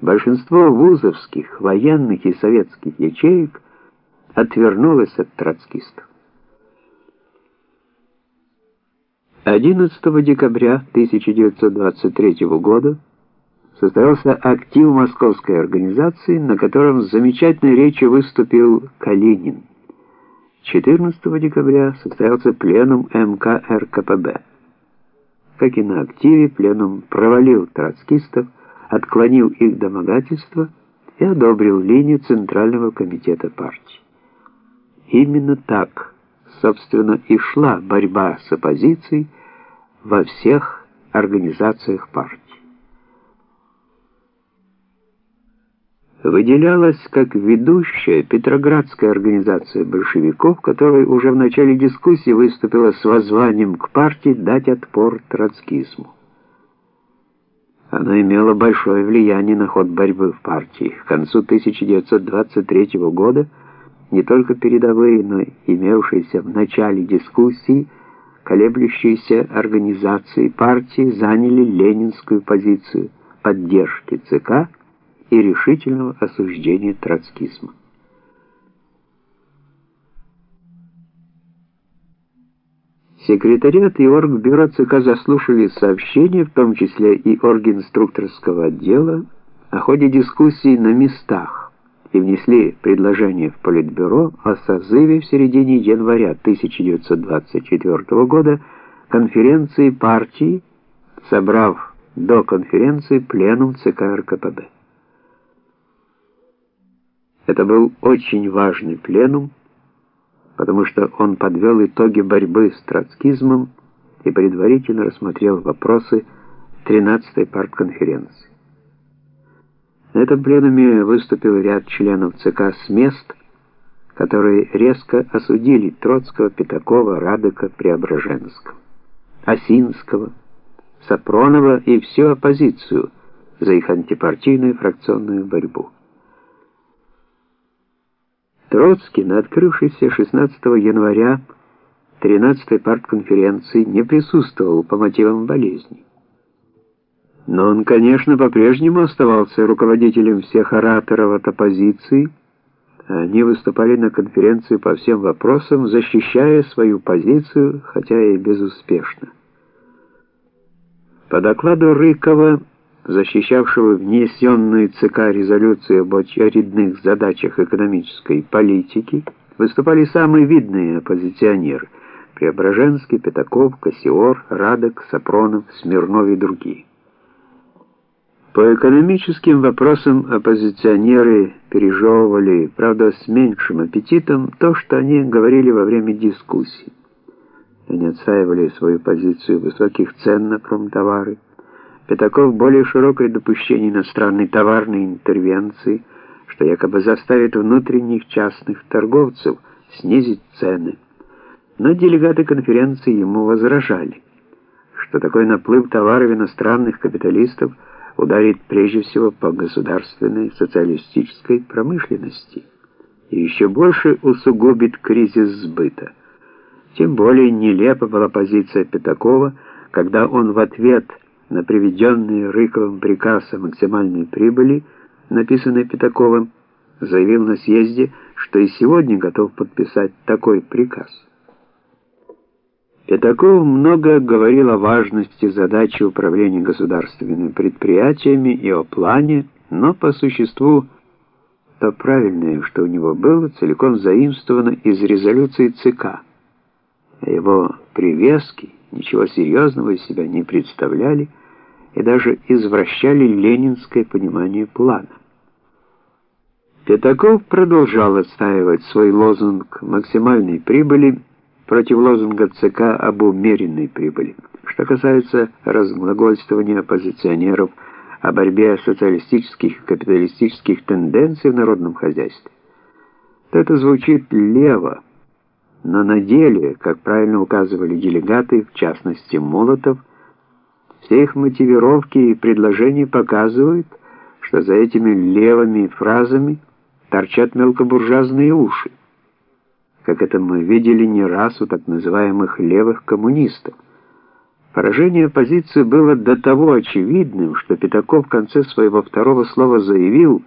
большинство вузовских, военных и советских ячеек отвернулось от троцкистов. 11 декабря 1923 года состоялся актив московской организации, на котором с замечательной речью выступил Калинин. 14 декабря состоялся пленум МК РКПБ. Как и на активе, пленум провалил троцкистов, отклонил их домогательства и одобрил линию Центрального комитета партии. Именно так, собственно, и шла борьба с оппозицией во всех организациях партии. выделялась как ведущая Петроградская организация большевиков, которая уже в начале дискуссии выступила с воззванием к партии дать отпор троцкизму. Она имела большое влияние на ход борьбы в партии. К концу 1923 года не только передовые, но и имевшиеся в начале дискуссии колеблющиеся организации партии заняли ленинскую позицию поддержки ЦК и решительного осуждения троцкизма. Секретариат и оргбюро ЦК заслушали сообщения, в том числе и оргинструкторского отдела, о ходе дискуссий на местах и внесли предложение в Политбюро о созыве в середине января 1924 года конференции партии, собрав до конференции пленум ЦК РКПБ. Это был очень важный пленум, потому что он подвел итоги борьбы с троцкизмом и предварительно рассмотрел вопросы 13-й партконференции. На этом пленуме выступил ряд членов ЦК с мест, которые резко осудили Троцкого, Пятакова, Радыка, Преображенского, Осинского, Сапронова и всю оппозицию за их антипартийную фракционную борьбу. Троцкий на открывшейся 16 января 13-й партконференции не присутствовал по мотивам болезни. Но он, конечно, по-прежнему оставался руководителем всех ораторов от оппозиции. Они выступали на конференции по всем вопросам, защищая свою позицию, хотя и безуспешно. По докладу Рыкова защищавшего внесенную ЦК резолюцию об очередных задачах экономической политики, выступали самые видные оппозиционеры – Преображенский, Пятаков, Кассиор, Радок, Сапронов, Смирнов и другие. По экономическим вопросам оппозиционеры пережевывали, правда, с меньшим аппетитом, то, что они говорили во время дискуссий. Они отстаивали свою позицию высоких цен на промтовары, Пятаков более широкое допущение иностранной товарной интервенции, что якобы заставит внутренних частных торговцев снизить цены. Но делегаты конференции ему возражали, что такой наплыв товаров иностранных капиталистов ударит прежде всего по государственной социалистической промышленности и еще больше усугубит кризис сбыта. Тем более нелепа была позиция Пятакова, когда он в ответ на приведенный Рыковым приказ о максимальной прибыли, написанный Пятаковым, заявил на съезде, что и сегодня готов подписать такой приказ. Пятаков много говорил о важности задачи управления государственными предприятиями и о плане, но по существу то правильное, что у него было, целиком заимствовано из резолюции ЦК. Его привески ничего серьезного из себя не представляли, и даже извращали ленинское понимание плана. Пятаков продолжал отстаивать свой лозунг максимальной прибыли против лозунга ЦК об умеренной прибыли. Что касается разглагольствования оппозиционеров о борьбе социалистических и капиталистических тенденций в народном хозяйстве, то это звучит лево, но на деле, как правильно указывали делегаты, в частности Молотов, все их мотивировки и предложения показывают, что за этими левыми фразами торчат мелкобуржуазные уши, как это мы видели не раз у так называемых левых коммунистов, Поражение оппозиции было до того очевидным, что Пятаков в конце своего второго слова заявил,